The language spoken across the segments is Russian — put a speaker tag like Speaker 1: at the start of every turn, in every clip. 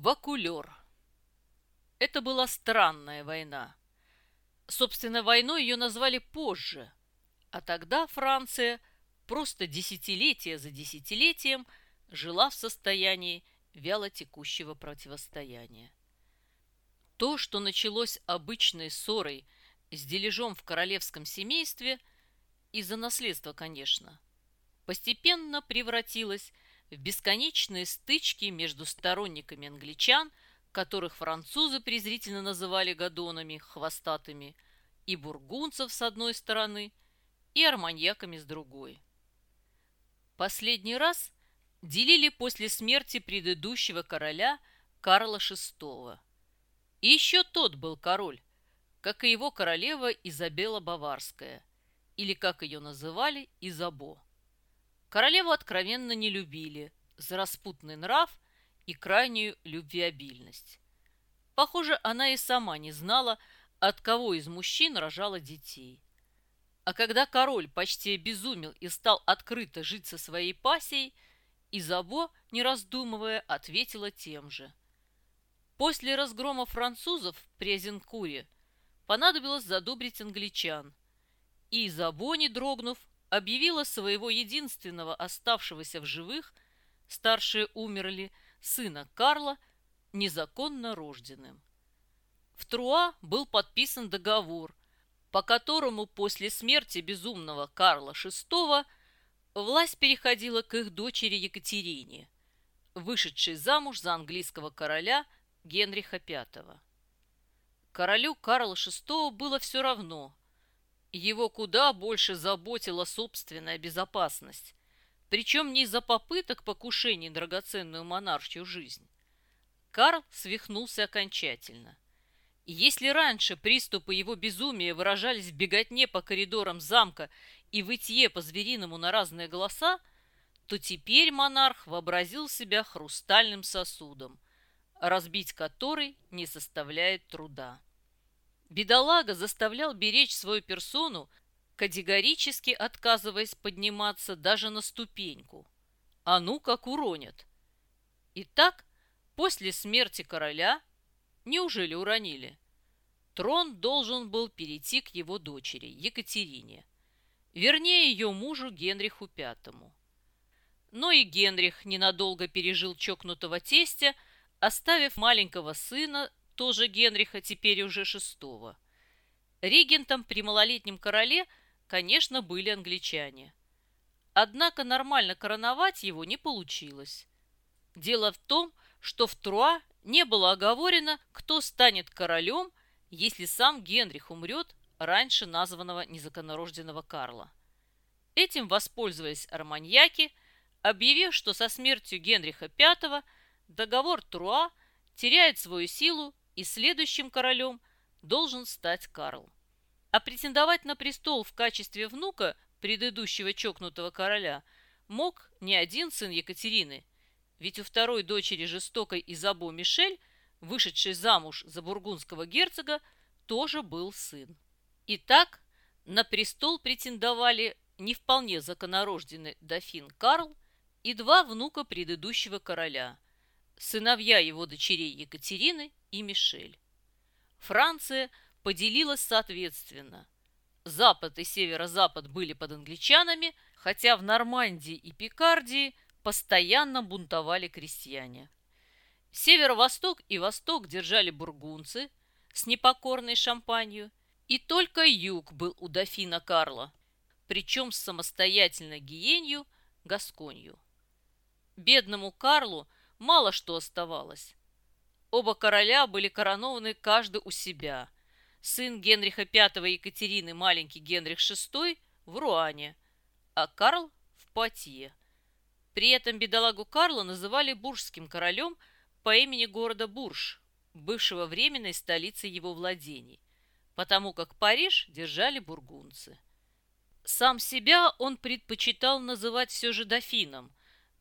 Speaker 1: Вакулер. Это была странная война. Собственно, войной ее назвали позже, а тогда Франция просто десятилетие за десятилетием жила в состоянии вяло текущего противостояния. То, что началось обычной ссорой с дележом в королевском семействе, из-за наследства, конечно, постепенно превратилось в бесконечные стычки между сторонниками англичан, которых французы презрительно называли гадонами, хвостатыми, и бургунцев с одной стороны, и арманьяками с другой. Последний раз делили после смерти предыдущего короля Карла VI. И еще тот был король, как и его королева Изабелла Баварская, или, как ее называли, Изабо. Королеву откровенно не любили за распутный нрав и крайнюю любвеобильность. Похоже, она и сама не знала, от кого из мужчин рожала детей. А когда король почти обезумел и стал открыто жить со своей пассией, Изабо, не раздумывая, ответила тем же. После разгрома французов при Азенкуре понадобилось задобрить англичан, и Изабо, не дрогнув, объявила своего единственного оставшегося в живых, старшие умерли, сына Карла, незаконно рожденным. В Труа был подписан договор, по которому после смерти безумного Карла VI власть переходила к их дочери Екатерине, вышедшей замуж за английского короля Генриха V. Королю Карла VI было все равно – его куда больше заботила собственная безопасность, причем не из-за попыток покушений драгоценную монаршью жизнь. Карл свихнулся окончательно. Если раньше приступы его безумия выражались в беготне по коридорам замка и вытье по-звериному на разные голоса, то теперь монарх вообразил себя хрустальным сосудом, разбить который не составляет труда. Бедолага заставлял беречь свою персону, категорически отказываясь подниматься даже на ступеньку. А ну как уронят. Итак, после смерти короля, неужели уронили, трон должен был перейти к его дочери Екатерине, вернее ее мужу Генриху V. Но и Генрих ненадолго пережил чокнутого тестя, оставив маленького сына тоже Генриха, теперь уже шестого. Регентом при малолетнем короле, конечно, были англичане. Однако нормально короновать его не получилось. Дело в том, что в Труа не было оговорено, кто станет королем, если сам Генрих умрет раньше названного незаконнорожденного Карла. Этим воспользовались арманьяки, объявив, что со смертью Генриха V договор Труа теряет свою силу и следующим королем должен стать Карл. А претендовать на престол в качестве внука предыдущего чокнутого короля мог не один сын Екатерины, ведь у второй дочери жестокой Изабо Мишель, вышедшей замуж за бургундского герцога, тоже был сын. Итак, на престол претендовали не вполне законорожденный дофин Карл и два внука предыдущего короля, сыновья его дочерей Екатерины и Мишель. Франция поделилась соответственно. Запад и северо-запад были под англичанами, хотя в Нормандии и Пикардии постоянно бунтовали крестьяне. Северо-восток и восток держали бургунцы с непокорной шампанью, и только юг был у дофина Карла, причем с самостоятельной гиенью Гасконью. Бедному Карлу мало что оставалось. Оба короля были коронованы каждый у себя. Сын Генриха V и Екатерины, маленький Генрих VI, в Руане, а Карл в Пуатье. При этом бедолагу Карла называли буржским королем по имени города Бурж, бывшего временной столицей его владений, потому как Париж держали бургунцы. Сам себя он предпочитал называть все же дофином,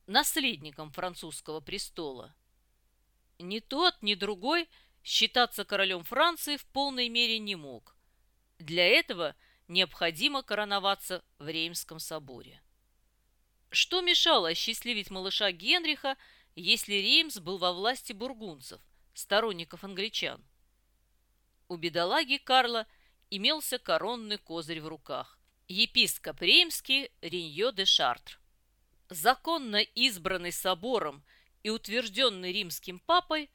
Speaker 1: наследником французского престола. Ни тот, ни другой считаться королем Франции в полной мере не мог. Для этого необходимо короноваться в Реймском соборе. Что мешало осчастливить малыша Генриха если Реймс был во власти бургунцев, сторонников англичан? У бедолаги Карла имелся коронный козырь в руках – епископ Реймский Риньо де Шартр. Законно избранный собором и утвержденный римским папой,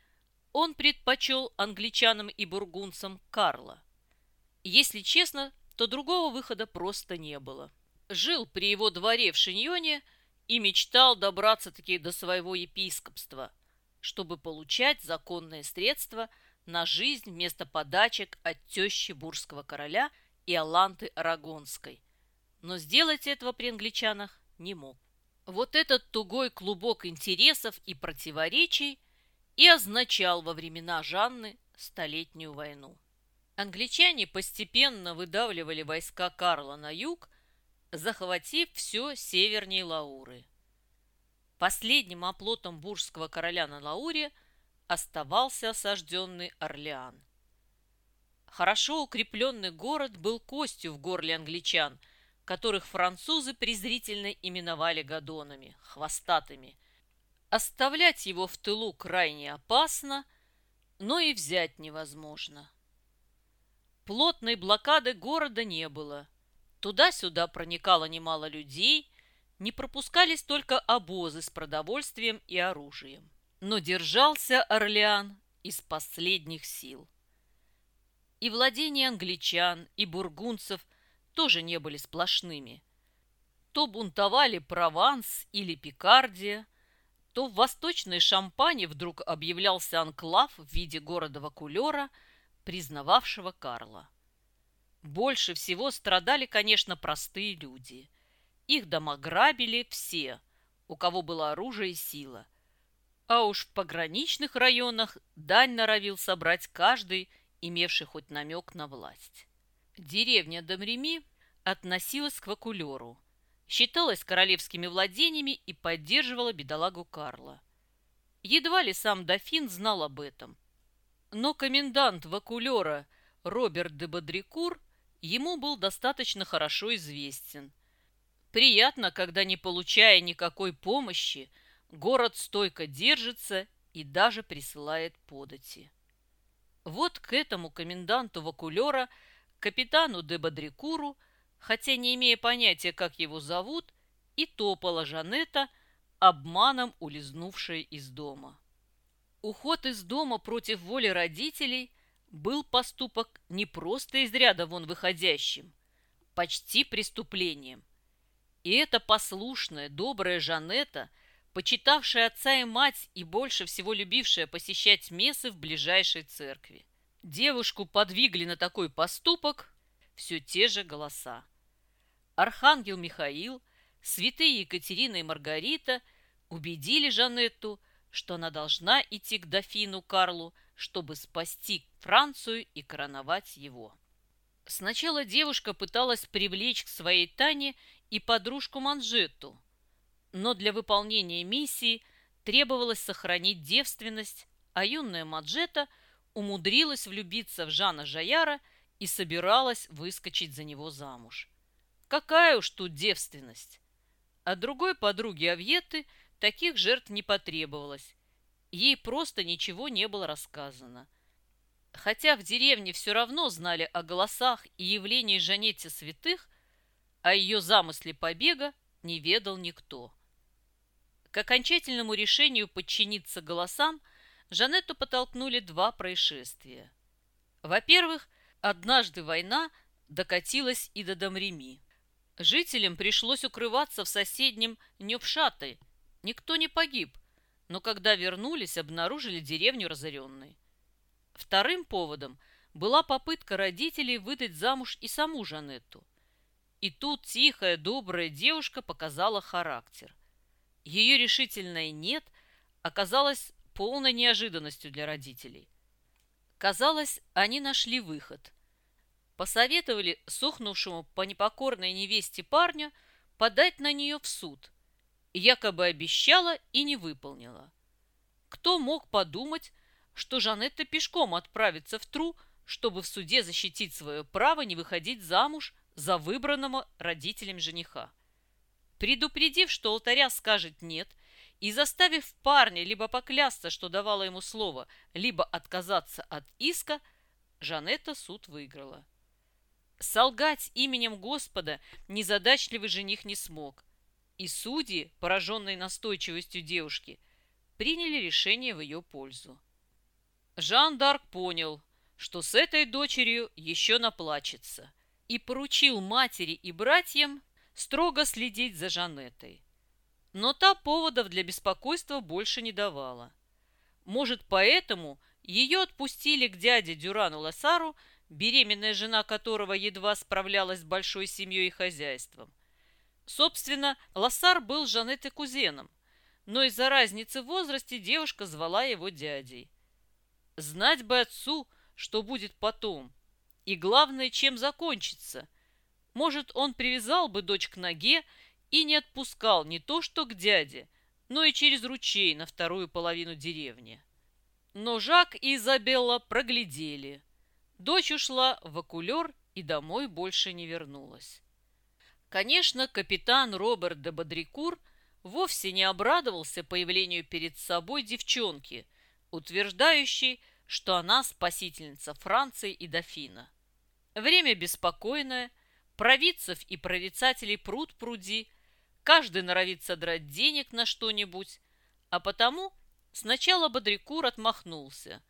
Speaker 1: он предпочел англичанам и бургунцам Карла. Если честно, то другого выхода просто не было. Жил при его дворе в Шиньоне и мечтал добраться-таки до своего епископства, чтобы получать законные средства на жизнь вместо подачек от тещи бурского короля и Аланты Арагонской. Но сделать этого при англичанах не мог. Вот этот тугой клубок интересов и противоречий и означал во времена Жанны Столетнюю войну. Англичане постепенно выдавливали войска Карла на юг, захватив все севернее Лауры. Последним оплотом буржского короля на Лауре оставался осажденный Орлеан. Хорошо укрепленный город был костью в горле англичан – которых французы презрительно именовали гадонами, хвостатыми. Оставлять его в тылу крайне опасно, но и взять невозможно. Плотной блокады города не было. Туда-сюда проникало немало людей, не пропускались только обозы с продовольствием и оружием. Но держался Орлеан из последних сил. И владения англичан, и бургунцев – тоже не были сплошными. То бунтовали Прованс или Пикардия, то в Восточной Шампане вдруг объявлялся анклав в виде города Вакулера, признававшего Карла. Больше всего страдали, конечно, простые люди. Их дома грабили все, у кого было оружие и сила. А уж в пограничных районах дань норовил собрать каждый, имевший хоть намек на власть. Деревня Домреми относилась к Вакулеру, считалась королевскими владениями и поддерживала бедолагу Карла. Едва ли сам дофин знал об этом. Но комендант Вакулера Роберт де Бодрикур ему был достаточно хорошо известен. Приятно, когда, не получая никакой помощи, город стойко держится и даже присылает подати. Вот к этому коменданту Вакулера – капитану де Бодрикуру, хотя не имея понятия, как его зовут, и топала Жанетта, обманом улизнувшая из дома. Уход из дома против воли родителей был поступок не просто из ряда вон выходящим, почти преступлением. И эта послушная, добрая Жанетта, почитавшая отца и мать и больше всего любившая посещать мессы в ближайшей церкви. Девушку подвигли на такой поступок все те же голоса. Архангел Михаил, святые Екатерина и Маргарита убедили Жанетту, что она должна идти к дофину Карлу, чтобы спасти Францию и короновать его. Сначала девушка пыталась привлечь к своей Тане и подружку Манжетту, но для выполнения миссии требовалось сохранить девственность, а юная Маджета – умудрилась влюбиться в Жана Жаяра и собиралась выскочить за него замуж. Какая уж тут девственность! От другой подруги Авьеты таких жертв не потребовалось. Ей просто ничего не было рассказано. Хотя в деревне все равно знали о голосах и явлении Жанетти святых, о ее замысле побега не ведал никто. К окончательному решению подчиниться голосам – Жанетту подтолкнули два происшествия. Во-первых, однажды война докатилась и до Домреми. Жителям пришлось укрываться в соседнем Нёпшаты. Никто не погиб, но когда вернулись, обнаружили деревню разоренной. Вторым поводом была попытка родителей выдать замуж и саму Жанетту. И тут тихая, добрая девушка показала характер. Ее решительное «нет» оказалось полной неожиданностью для родителей. Казалось, они нашли выход. Посоветовали сохнувшему по непокорной невесте парню подать на нее в суд. Якобы обещала и не выполнила. Кто мог подумать, что Жанетта пешком отправится в Тру, чтобы в суде защитить свое право не выходить замуж за выбранного родителем жениха. Предупредив, что алтаря скажет «нет» и заставив парня либо поклясться, что давала ему слово, либо отказаться от иска, Жанетта суд выиграла. Солгать именем Господа незадачливый жених не смог, и судьи, пораженные настойчивостью девушки, приняли решение в ее пользу. Жан Дарк понял, что с этой дочерью еще наплачется, и поручил матери и братьям строго следить за Жанетой. Но та поводов для беспокойства больше не давала. Может, поэтому ее отпустили к дяде Дюрану Лассару, беременная жена которого едва справлялась с большой семьей и хозяйством. Собственно, Лассар был Жанеты кузеном, но из-за разницы в возрасте девушка звала его дядей. Знать бы отцу, что будет потом, и главное, чем закончится. Может, он привязал бы дочь к ноге и не отпускал не то что к дяде, но и через ручей на вторую половину деревни. Но Жак и Изабелла проглядели. Дочь ушла в окулер и домой больше не вернулась. Конечно, капитан Роберт де Бодрикур вовсе не обрадовался появлению перед собой девчонки, утверждающей, что она спасительница Франции и дофина. Время беспокойное, провидцев и прорицателей пруд пруди, каждый норовит содрать денег на что-нибудь, а потому сначала Бодрикур отмахнулся,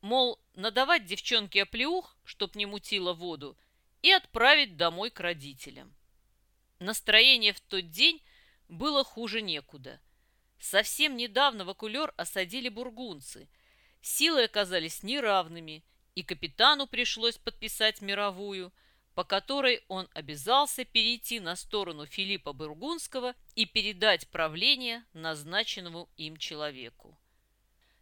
Speaker 1: мол, надавать девчонке оплеух, чтоб не мутила воду, и отправить домой к родителям. Настроение в тот день было хуже некуда. Совсем недавно Вакулер осадили бургунцы. Силы оказались неравными, и капитану пришлось подписать мировую, по которой он обязался перейти на сторону Филиппа Бургундского и передать правление назначенному им человеку.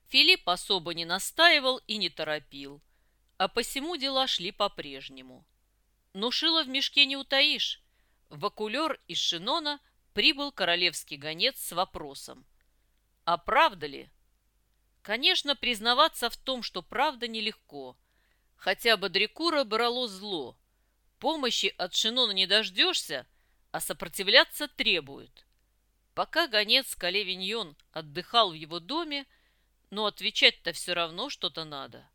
Speaker 1: Филипп особо не настаивал и не торопил, а посему дела шли по-прежнему. Но шило в мешке не утаишь. В окулер из Шинона прибыл королевский гонец с вопросом. А правда ли? Конечно, признаваться в том, что правда нелегко. Хотя Бодрикура брало зло. Помощи от Шинона не дождешься, а сопротивляться требует. Пока гонец Калевиньон отдыхал в его доме, но отвечать-то все равно что-то надо.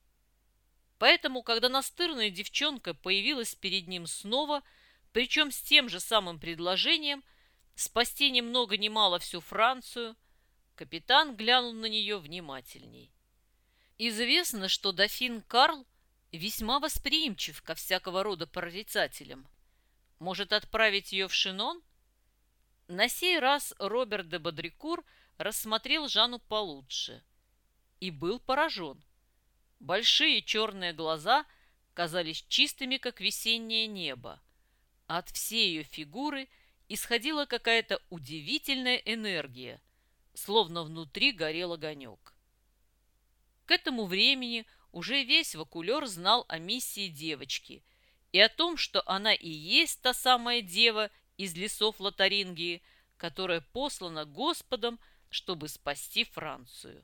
Speaker 1: Поэтому, когда настырная девчонка появилась перед ним снова – причем с тем же самым предложением спасти ни много ни мало всю Францию, капитан глянул на нее внимательней. Известно, что дофин Карл весьма восприимчив ко всякого рода прорицателям. Может отправить ее в Шинон? На сей раз Роберт де Бодрикур рассмотрел Жанну получше и был поражен. Большие черные глаза казались чистыми, как весеннее небо – от всей ее фигуры исходила какая-то удивительная энергия, словно внутри горел огонек. К этому времени уже весь вакулер знал о миссии девочки и о том, что она и есть та самая дева из лесов Лотарингии, которая послана Господом, чтобы спасти Францию.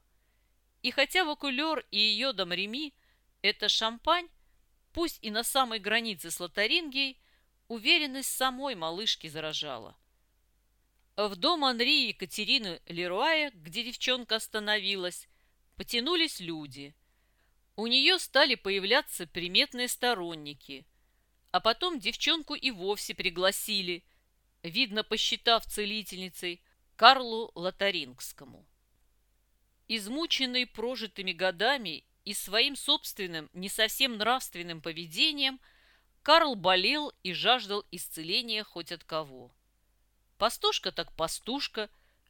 Speaker 1: И хотя Вакулер и ее дом Реми – это шампань, пусть и на самой границе с Лотарингией – Уверенность самой малышки заражала. В дом Анри и Екатерины Леруая, где девчонка остановилась, потянулись люди. У нее стали появляться приметные сторонники. А потом девчонку и вовсе пригласили, видно, посчитав целительницей, Карлу Лотарингскому. Измученный прожитыми годами и своим собственным, не совсем нравственным поведением – Карл болел и жаждал исцеления хоть от кого. Пастушка так пастушка,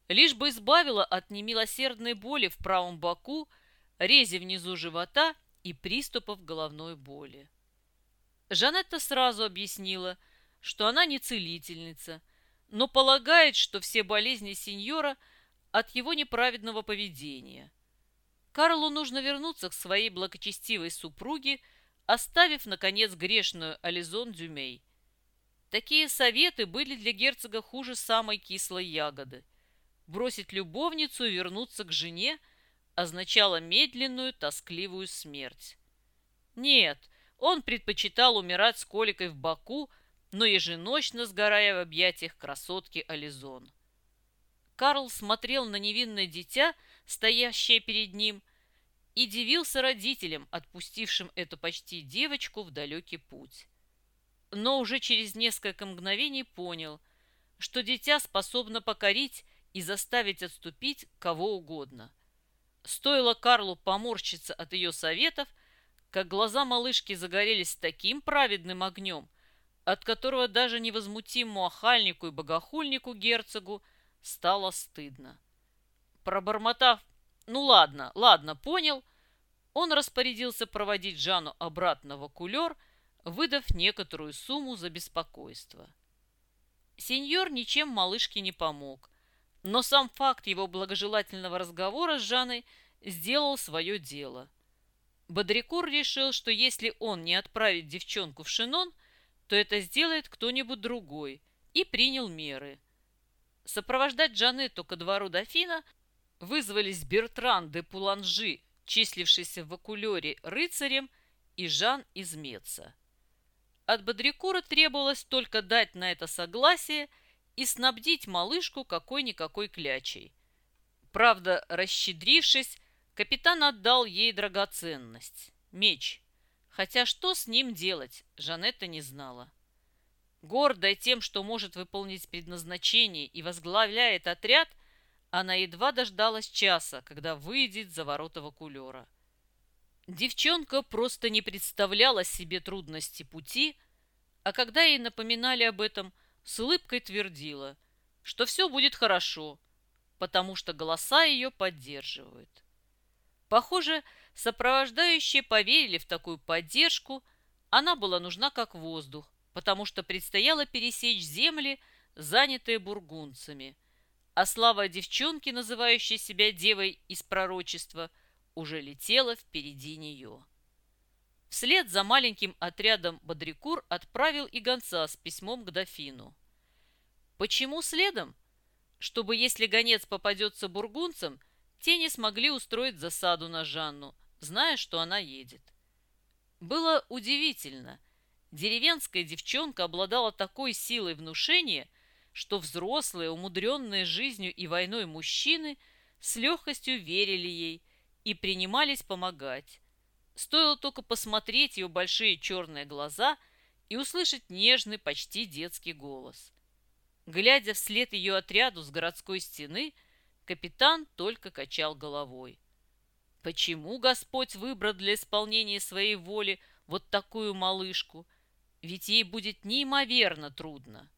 Speaker 1: лишь бы избавила от немилосердной боли в правом боку, рези внизу живота и приступов головной боли. Жанетта сразу объяснила, что она не целительница, но полагает, что все болезни сеньора от его неправедного поведения. Карлу нужно вернуться к своей благочестивой супруге, оставив, наконец, грешную Ализон Дюмей. Такие советы были для герцога хуже самой кислой ягоды. Бросить любовницу и вернуться к жене означало медленную, тоскливую смерть. Нет, он предпочитал умирать с коликой в боку, но еженочно сгорая в объятиях красотки Ализон. Карл смотрел на невинное дитя, стоящее перед ним, и дивился родителям, отпустившим эту почти девочку в далекий путь. Но уже через несколько мгновений понял, что дитя способно покорить и заставить отступить кого угодно. Стоило Карлу поморщиться от ее советов, как глаза малышки загорелись таким праведным огнем, от которого даже невозмутимому охальнику и богохульнику герцогу стало стыдно. Пробормотав «Ну ладно, ладно, понял», он распорядился проводить Жанну обратно в окулер, выдав некоторую сумму за беспокойство. Сеньор ничем малышке не помог, но сам факт его благожелательного разговора с Жанной сделал свое дело. Бодрикур решил, что если он не отправит девчонку в Шинон, то это сделает кто-нибудь другой, и принял меры. Сопровождать Джанетту ко двору дофина вызвались Бертран де Пуланжи, числившийся в окулере рыцарем, и Жан из Меца. От Бодрикура требовалось только дать на это согласие и снабдить малышку какой-никакой клячей. Правда, расщедрившись, капитан отдал ей драгоценность – меч. Хотя что с ним делать, Жанетта не знала. Гордая тем, что может выполнить предназначение и возглавляет отряд, она едва дождалась часа, когда выйдет за ворота вакулера. Девчонка просто не представляла себе трудности пути, а когда ей напоминали об этом, с улыбкой твердила, что все будет хорошо, потому что голоса ее поддерживают. Похоже, сопровождающие поверили в такую поддержку, она была нужна как воздух, потому что предстояло пересечь земли, занятые бургунцами – а слава девчонки, называющей себя девой из пророчества, уже летела впереди нее. Вслед за маленьким отрядом Бодрикур отправил и гонца с письмом к дофину. Почему следом? Чтобы, если гонец попадется бургунцам, те не смогли устроить засаду на Жанну, зная, что она едет. Было удивительно. Деревенская девчонка обладала такой силой внушения – что взрослые, умудренные жизнью и войной мужчины с легкостью верили ей и принимались помогать. Стоило только посмотреть ее большие черные глаза и услышать нежный, почти детский голос. Глядя вслед ее отряду с городской стены, капитан только качал головой. Почему Господь выбрал для исполнения своей воли вот такую малышку? Ведь ей будет неимоверно трудно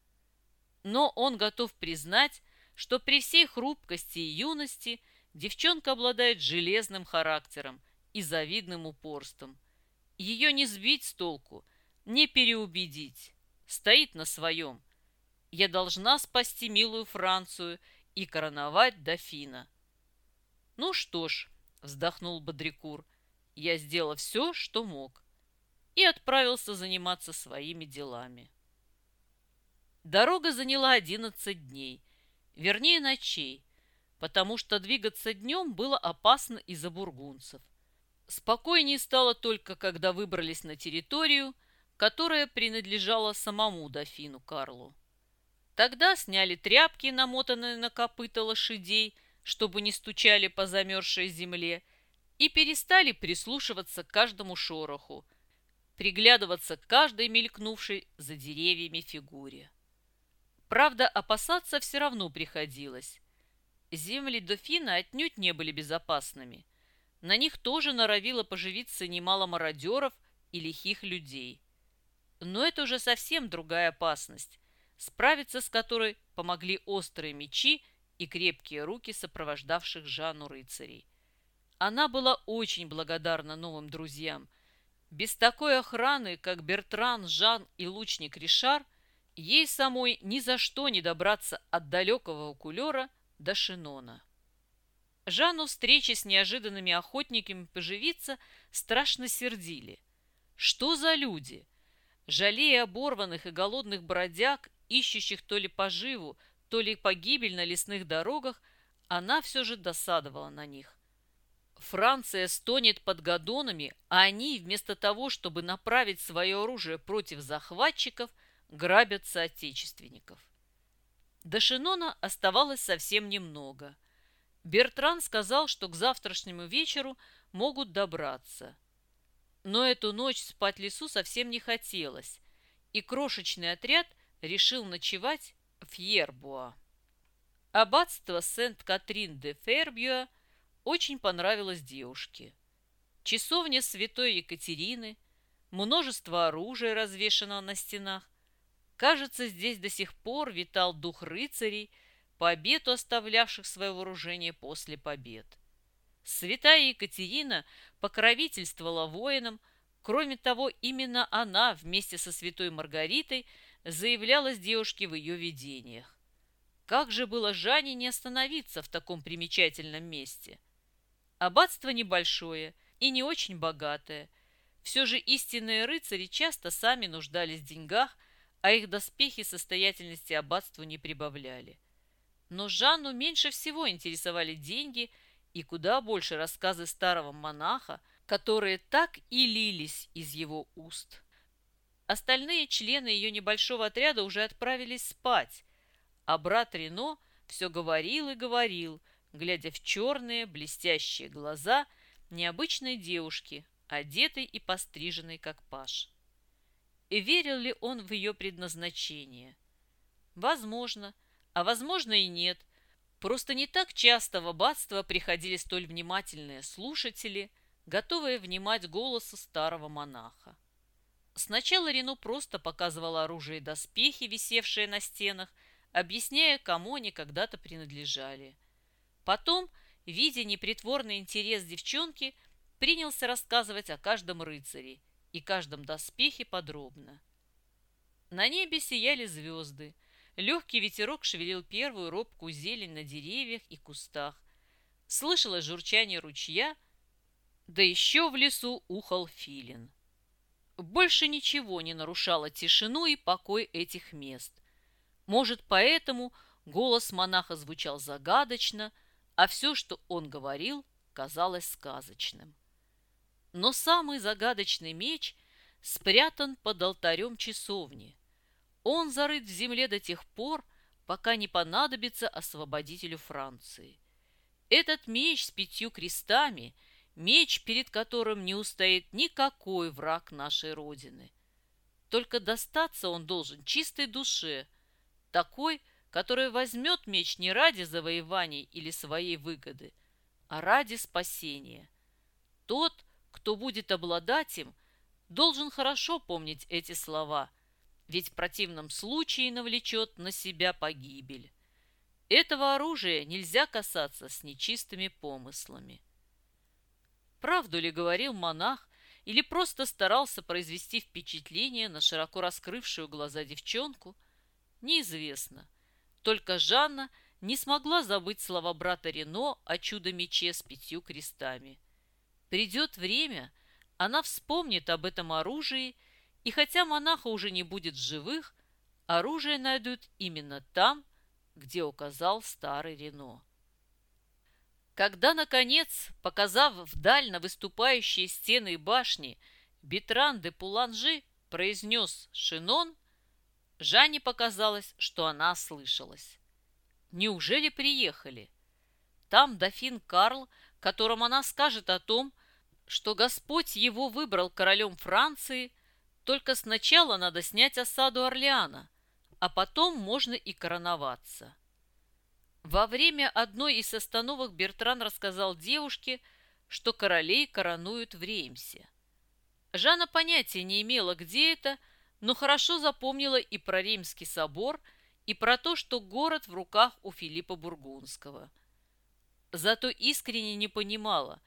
Speaker 1: но он готов признать, что при всей хрупкости и юности девчонка обладает железным характером и завидным упорством. Ее не сбить с толку, не переубедить. Стоит на своем. Я должна спасти милую Францию и короновать дофина. Ну что ж, вздохнул Бодрикур, я сделал все, что мог, и отправился заниматься своими делами. Дорога заняла 11 дней, вернее ночей, потому что двигаться днем было опасно из-за бургунцев. Спокойнее стало только, когда выбрались на территорию, которая принадлежала самому дофину Карлу. Тогда сняли тряпки, намотанные на копыта лошадей, чтобы не стучали по замерзшей земле, и перестали прислушиваться к каждому шороху, приглядываться к каждой мелькнувшей за деревьями фигуре. Правда, опасаться все равно приходилось. Земли дофина отнюдь не были безопасными. На них тоже норовило поживиться немало мародеров и лихих людей. Но это уже совсем другая опасность, справиться с которой помогли острые мечи и крепкие руки сопровождавших Жанну рыцарей. Она была очень благодарна новым друзьям. Без такой охраны, как Бертран, Жан и лучник Ришар, Ей самой ни за что не добраться от далекого окулера до Шинона. Жанну встречи с неожиданными охотниками поживиться страшно сердили. Что за люди? Жалея оборванных и голодных бродяг, ищущих то ли поживу, то ли погибель на лесных дорогах, она все же досадовала на них. Франция стонет под гадонами, а они, вместо того, чтобы направить свое оружие против захватчиков, грабят соотечественников. До Шинона оставалось совсем немного. Бертран сказал, что к завтрашнему вечеру могут добраться. Но эту ночь спать лесу совсем не хотелось, и крошечный отряд решил ночевать в Ербуа. Аббатство Сент-Катрин-де-Фербюа очень понравилось девушке. Часовня святой Екатерины, множество оружия развешано на стенах. Кажется, здесь до сих пор витал дух рыцарей, по оставлявших свое вооружение после побед. Святая Екатерина покровительствовала воинам, кроме того, именно она вместе со святой Маргаритой заявлялась девушке в ее видениях. Как же было Жанне не остановиться в таком примечательном месте? Аббатство небольшое и не очень богатое. Все же истинные рыцари часто сами нуждались в деньгах, а их доспехи состоятельности аббатству не прибавляли. Но Жанну меньше всего интересовали деньги и куда больше рассказы старого монаха, которые так и лились из его уст. Остальные члены ее небольшого отряда уже отправились спать, а брат Рено все говорил и говорил, глядя в черные блестящие глаза – необычной девушки, одетой и постриженной, как паш. И верил ли он в ее предназначение? Возможно, а возможно и нет. Просто не так часто в аббатство приходили столь внимательные слушатели, готовые внимать голосу старого монаха. Сначала Рено просто показывал оружие и доспехи, висевшие на стенах, объясняя, кому они когда-то принадлежали. Потом – видя непритворный интерес девчонки, принялся рассказывать о каждом рыцаре и каждом доспехе подробно. На небе сияли звезды, легкий ветерок шевелил первую робкую зелень на деревьях и кустах, слышалось журчание ручья, да еще в лесу ухал филин. Больше ничего не нарушало тишину и покой этих мест. Может, поэтому голос монаха звучал загадочно – а все, что он говорил, казалось сказочным. Но самый загадочный меч спрятан под алтарем часовни. Он зарыт в земле до тех пор, пока не понадобится освободителю Франции. Этот меч с пятью крестами – меч, перед которым не устоит никакой враг нашей Родины. Только достаться он должен чистой душе, такой, который возьмет меч не ради завоеваний или своей выгоды, а ради спасения. Тот, кто будет обладать им, должен хорошо помнить эти слова, ведь в противном случае навлечет на себя погибель. Этого оружия нельзя касаться с нечистыми помыслами. Правду ли говорил монах, или просто старался произвести впечатление на широко раскрывшую глаза девчонку, неизвестно – только Жанна не смогла забыть слова брата Рено о чудо-мече с пятью крестами. Придет время, она вспомнит об этом оружии, и хотя монаха уже не будет живых, оружие найдут именно там, где указал старый Рено. Когда, наконец, показав вдаль на выступающие стены и башни, Битран де Пуланжи произнес «Шинон», Жанне показалось, что она слышалась. Неужели приехали? Там дофин Карл, которому она скажет о том, что Господь его выбрал королем Франции, только сначала надо снять осаду Орлеана, а потом можно и короноваться. Во время одной из остановок Бертран рассказал девушке, что королей коронуют в Реймсе. Жанна понятия не имела, где это, но хорошо запомнила и про Римский собор, и про то, что город в руках у Филиппа Бургундского. Зато искренне не понимала,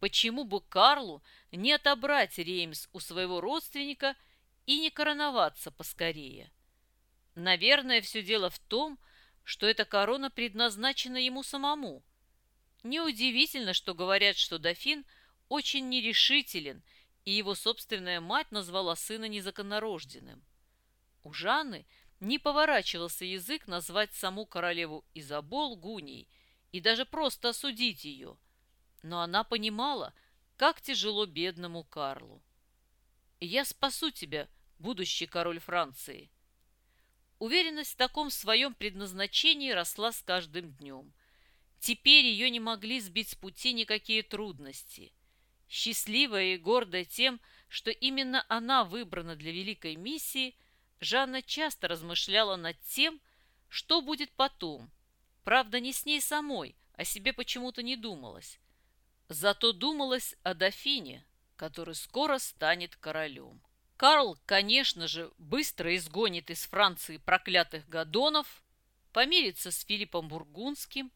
Speaker 1: почему бы Карлу не отобрать Реймс у своего родственника и не короноваться поскорее. Наверное, все дело в том, что эта корона предназначена ему самому. Неудивительно, что говорят, что дофин очень нерешителен – и его собственная мать назвала сына незаконнорожденным. У Жанны не поворачивался язык назвать саму королеву Изабол Гуней и даже просто осудить ее, но она понимала, как тяжело бедному Карлу. «Я спасу тебя, будущий король Франции!» Уверенность в таком своем предназначении росла с каждым днем. Теперь ее не могли сбить с пути никакие трудности. Счастливая и гордая тем, что именно она выбрана для великой миссии, Жанна часто размышляла над тем, что будет потом. Правда, не с ней самой, о себе почему-то не думалось. Зато думалось о дофине, который скоро станет королем. Карл, конечно же, быстро изгонит из Франции проклятых гадонов, помирится с Филиппом Бургундским,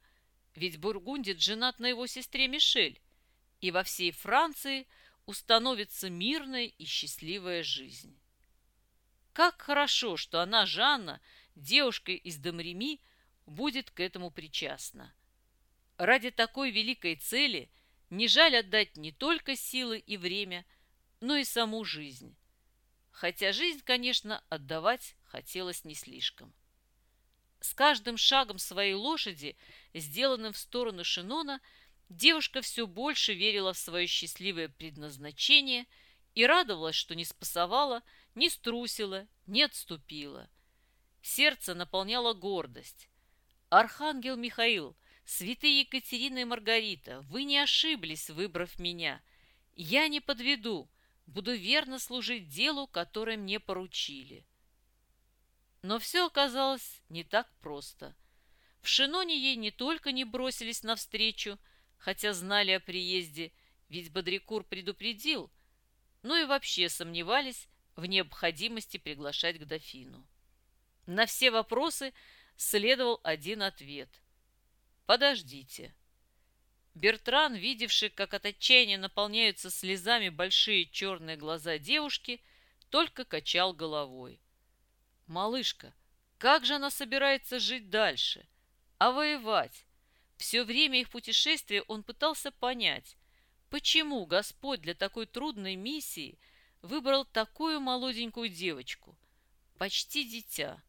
Speaker 1: ведь Бургундит женат на его сестре Мишель, и во всей Франции установится мирная и счастливая жизнь. Как хорошо, что она, Жанна, девушка из Домреми, будет к этому причастна. Ради такой великой цели не жаль отдать не только силы и время, но и саму жизнь. Хотя жизнь, конечно, отдавать хотелось не слишком. С каждым шагом своей лошади, сделанным в сторону Шинона, девушка все больше верила в свое счастливое предназначение и радовалась, что не спасовала, не струсила, не отступила. Сердце наполняло гордость. «Архангел Михаил, святые Екатерина и Маргарита, вы не ошиблись, выбрав меня. Я не подведу, буду верно служить делу, которое мне поручили». Но все оказалось не так просто. В Шиноне ей не только не бросились навстречу, хотя знали о приезде, ведь Бодрикур предупредил, но и вообще сомневались в необходимости приглашать к дофину. На все вопросы следовал один ответ. «Подождите». Бертран, видевший, как от отчаяния наполняются слезами большие черные глаза девушки, только качал головой. Малышка, как же она собирается жить дальше? А воевать? Все время их путешествия он пытался понять, почему Господь для такой трудной миссии выбрал такую молоденькую девочку, почти дитя.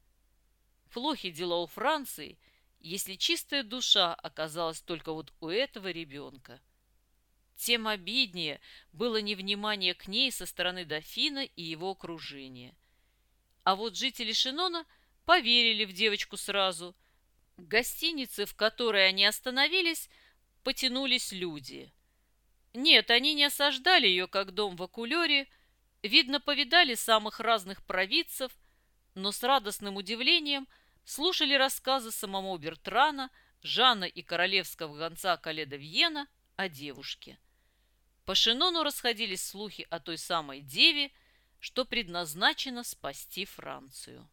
Speaker 1: Плохи дела у Франции, если чистая душа оказалась только вот у этого ребенка. Тем обиднее было невнимание к ней со стороны дофина и его окружения. А вот жители Шинона поверили в девочку сразу. К гостинице, в которой они остановились, потянулись люди. Нет, они не осаждали ее, как дом в Акулере, видно, повидали самых разных провидцев, но с радостным удивлением слушали рассказы самого Бертрана, Жана и королевского гонца Каледа Вьена о девушке. По Шинону расходились слухи о той самой деве, что предназначено спасти Францию.